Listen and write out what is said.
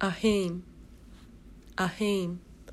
Ahim, Ahim.